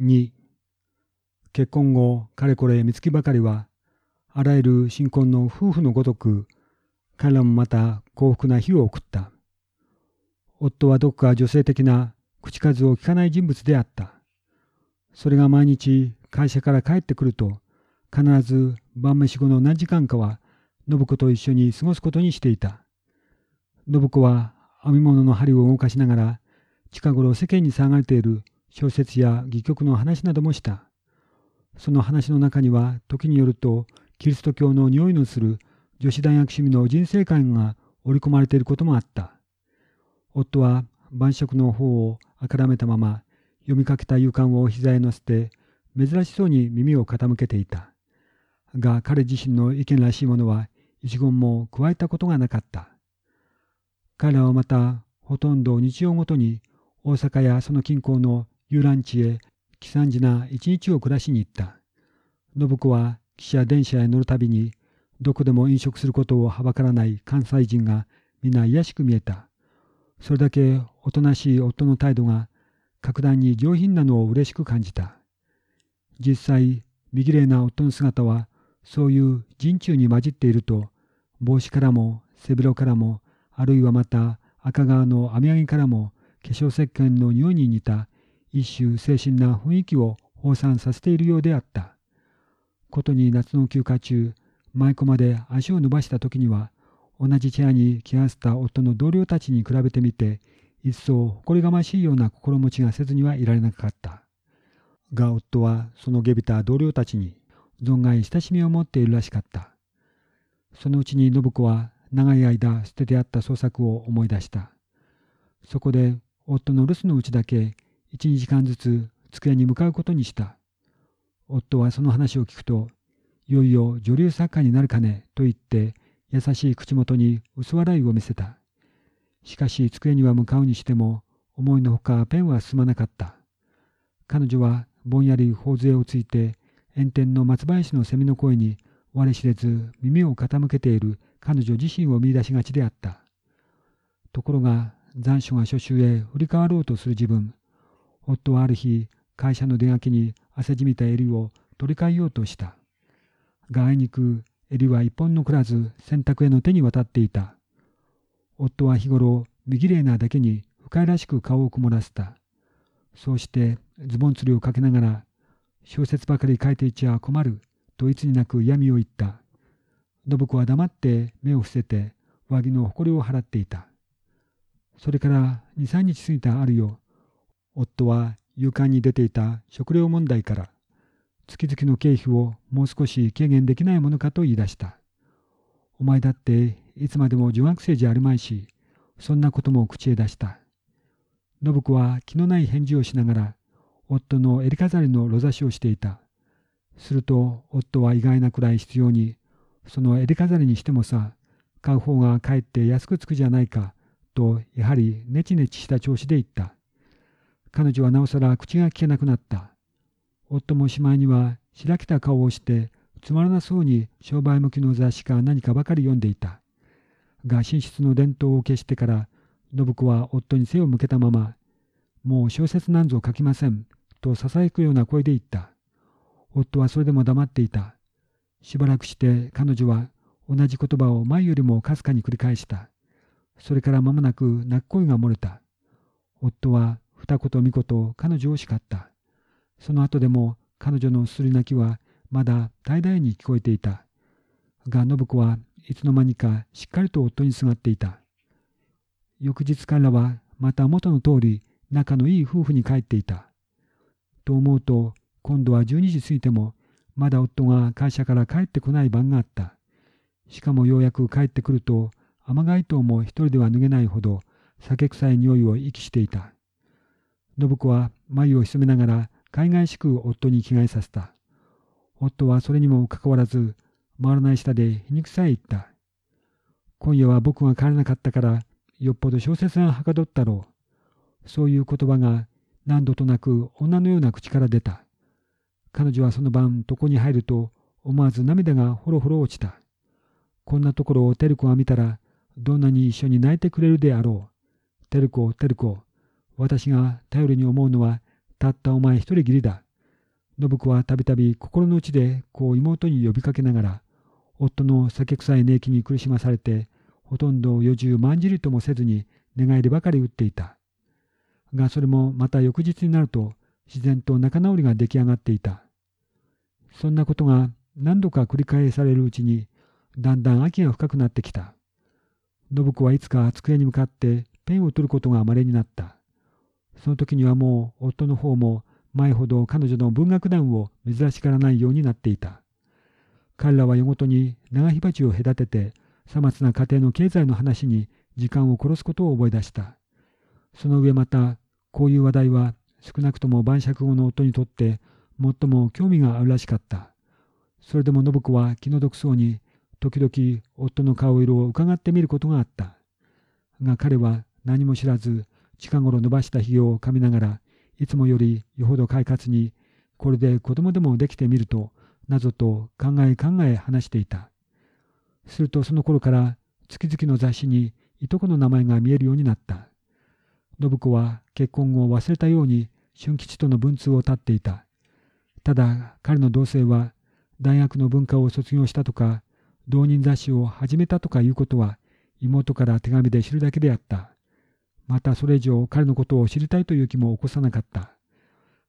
2結婚後かれこれ三月ばかりはあらゆる新婚の夫婦のごとく彼らもまた幸福な日を送った。夫はどこか女性的な口数を聞かない人物であった。それが毎日会社から帰ってくると必ず晩飯後の何時間かは信子と一緒に過ごすことにしていた。信子は編み物の針を動かしながら近頃世間に騒がれている小説や戯曲の話などもした。その話の中には時によるとキリスト教の匂いのする女子大学趣味の人生観が織り込まれていることもあった。夫は晩食の方をあからめたまま読みかけた勇敢を膝へ乗せて珍しそうに耳を傾けていた。が彼自身の意見らしいものは一言も加えたことがなかった。彼らはまたほとんど日曜ごとに大阪やその近郊の遊覧地へ悲惨時な一日を暮らしに行った。信子は汽車電車へ乗るたびにどこでも飲食することをはばからない関西人が皆卑しく見えた。それだけおとなしい夫の態度が格段に上品なのを嬉しく感じた。実際、見綺麗な夫の姿はそういう人中に混じっていると帽子からも背広からもあるいはまた赤川の網上げからも化粧石鹸の匂いに似た一種精神な雰囲気を放散させているようであった。ことに夏の休暇中、舞妓まで足を伸ばした時には、同じチェアに気がせた夫の同僚たちに比べてみて、一層誇りがましいような心持ちがせずにはいられなかった。が夫はその下びた同僚たちに存外親しみを持っているらしかった。そのうちに信子は長い間捨ててあった創作を思い出した。そこで夫の留守のうちだけ一、二時間ずつ机に向かうことにした。夫はその話を聞くと、いよいよ女流作家になるかねと言って、優しい口元に薄笑いを見せた。しかし机には向かうにしても、思いのほかペンは進まなかった。彼女はぼんやり頬杖をついて、炎天の松林の蝉の声に我知れず耳を傾けている彼女自身を見出しがちであった。ところが残暑が初秋へ振り変わろうとする自分、夫はある日、会社の出書きに汗じみた襟を取り替えようとした。があいにく襟は一本残らず洗濯への手に渡っていた。夫は日頃、見綺麗なだけに不快らしく顔を曇らせた。そうしてズボン釣りをかけながら、小説ばかり書いていちゃ困る、といつになく嫌味を言った。信子は黙って目を伏せて上着の誇りを払っていた。それから二三日過ぎたあるよ、夫は勇敢に出ていた食料問題から月々の経費をもう少し軽減できないものかと言い出した。お前だっていつまでも女学生じゃあるまいし、そんなことも口へ出した。信子は気のない返事をしながら、夫の襟飾りのろ差しをしていた。すると夫は意外なくらい必要に、その襟飾りにしてもさ、買う方がかえって安くつくじゃないか、とやはりネチネチした調子で言った。彼女はなおさら口が聞けなくなった。夫もしまいには白けた顔をしてつまらなそうに商売向きの雑誌か何かばかり読んでいた。が寝室の伝統を消してから信子は夫に背を向けたまま「もう小説なんぞ書きません」とささやくような声で言った。夫はそれでも黙っていた。しばらくして彼女は同じ言葉を前よりもかすかに繰り返した。それから間もなく泣く声が漏れた。夫は二言三言彼女を叱った。その後でも彼女のすり泣きはまだ大々に聞こえていた。が信子はいつの間にかしっかりと夫にすがっていた。翌日彼らはまた元の通り仲のいい夫婦に帰っていた。と思うと今度は12時過ぎてもまだ夫が会社から帰ってこない晩があった。しかもようやく帰ってくると雨街灯も一人では脱げないほど酒臭い匂いを息していた。信子は眉を潜めながら海外しく夫に着替えさせた。夫はそれにもかかわらず、回らない下で皮肉さえ言った。今夜は僕が帰らなかったから、よっぽど小説がはかどったろう。そういう言葉が何度となく女のような口から出た。彼女はその晩床に入ると思わず涙がほろほろ落ちた。こんなところを照子が見たらどんなに一緒に泣いてくれるであろう。照子、照子、私が頼りに思うのはたったお前一人きりだ。信子はたびたび心の内でこう妹に呼びかけながら、夫の酒臭い寝息に苦しまされて、ほとんど余重まんじりともせずに寝返りばかり打っていた。がそれもまた翌日になると自然と仲直りが出来上がっていた。そんなことが何度か繰り返されるうちにだんだん秋が深くなってきた。信子はいつか机に向かってペンを取ることが稀になった。その時にはもう夫の方も前ほど彼女の文学団を珍しがらないようになっていた。彼らは夜ごとに長火鉢を隔てて、さまつな家庭の経済の話に時間を殺すことを覚え出した。その上また、こういう話題は少なくとも晩酌後の夫にとって最も興味があるらしかった。それでも信子は気の毒そうに、時々夫の顔色を伺ってみることがあった。が彼は何も知らず、近頃伸ばしたひげを噛みながら、いつもよりよほど快活に、これで子供でもできてみると、なぞと考え考え話していた。するとその頃から月々の雑誌にいとこの名前が見えるようになった。信子は結婚後忘れたように俊吉との文通を絶っていた。ただ彼の同性は大学の文化を卒業したとか、同人雑誌を始めたとかいうことは妹から手紙で知るだけであった。またそれ以上彼のことを知りたいという気も起こさなかった。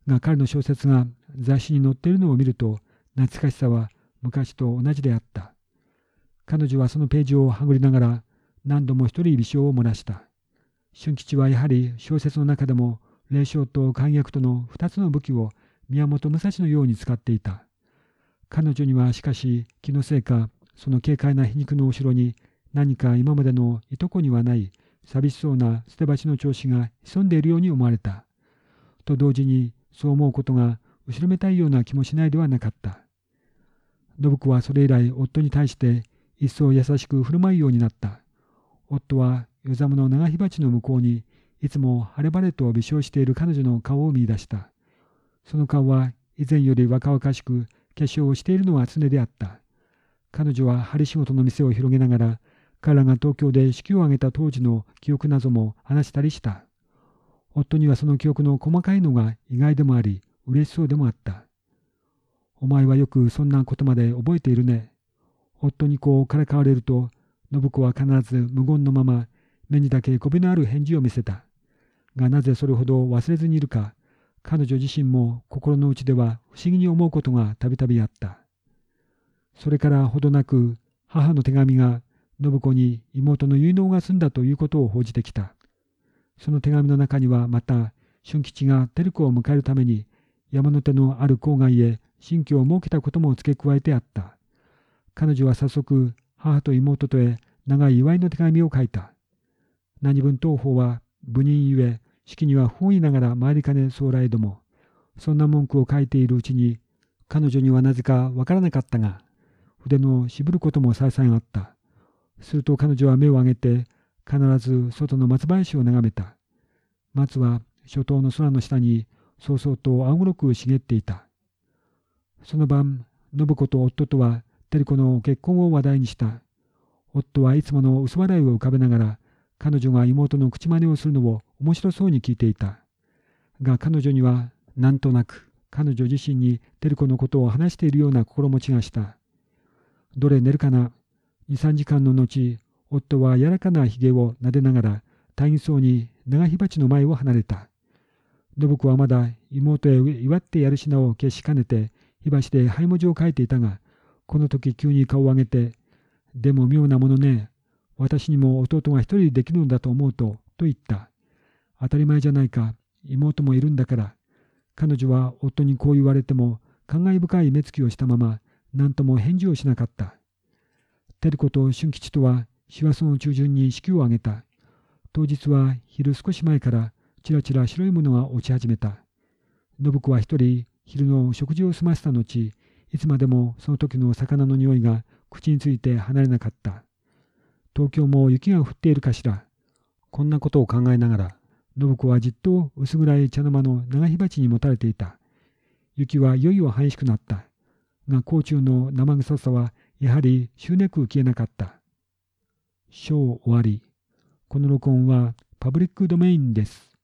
が彼の小説が雑誌に載っているのを見ると懐かしさは昔と同じであった。彼女はそのページをはぐりながら何度も一人微笑を漏らした。俊吉はやはり小説の中でも霊障と簡約との二つの武器を宮本武蔵のように使っていた。彼女にはしかし気のせいかその軽快な皮肉の後ろに何か今までのいとこにはない寂しそうな捨て鉢の調子が潜んでいるように思われた。と同時にそう思うことが後ろめたいような気もしないではなかった。信子はそれ以来夫に対して一層優しく振る舞うようになった。夫は夜寒の長火鉢の向こうにいつも晴れ晴れと微笑している彼女の顔を見出した。その顔は以前より若々しく化粧をしているのは常であった。彼女は針仕事の店を広げながら彼らが東京で式を挙げた当時の記憶なども話したりした。夫にはその記憶の細かいのが意外でもあり、嬉しそうでもあった。お前はよくそんなことまで覚えているね。夫にこうからかわれると、信子は必ず無言のまま、目にだけこびのある返事を見せた。がなぜそれほど忘れずにいるか、彼女自身も心の内では不思議に思うことがたびたびあった。それからほどなく母の手紙が信子に妹の結納が済んだということを報じてきた。その手紙の中にはまた、俊吉が照子を迎えるために山の手のある郊外へ新居を設けたことも付け加えてあった。彼女は早速、母と妹とへ長い祝いの手紙を書いた。何分東方は部人ゆえ、式には不本意ながら参りかねそうらえども、そんな文句を書いているうちに、彼女にはなぜかわからなかったが、筆の渋ることも再三あった。すると彼女は目を上げて、必ず外の松林を眺めた。松は初冬の空の下に、そうそうと青黒く茂っていた。その晩、信子と夫とは照子の結婚を話題にした。夫はいつもの薄笑いを浮かべながら、彼女が妹の口真似をするのを面白そうに聞いていた。が彼女には、なんとなく彼女自身に照子のことを話しているような心持ちがした。どれ寝るかな二三時間の後、夫は柔らかなひげを撫でながら、大変そうに長火鉢の前を離れた。信子はまだ妹へ祝ってやる品を消しかねて、火箸で灰文字を書いていたが、この時急に顔を上げて、でも妙なものね、私にも弟が一人できるのだと思うと、と言った。当たり前じゃないか、妹もいるんだから。彼女は夫にこう言われても、感慨深い目つきをしたまま、何とも返事をしなかった。照子と俊吉とは師走の中旬に式を挙げた。当日は昼少し前からちらちら白いものが落ち始めた。信子は一人昼の食事を済ませた後、いつまでもその時の魚の匂いが口について離れなかった。東京も雪が降っているかしら。こんなことを考えながら、信子はじっと薄暗い茶の間の長火鉢にもたれていた。雪はいよいよ激しくなった。が、甲虫の生臭さはやはり執念く消えなかった。章終わり。この録音はパブリックドメインです。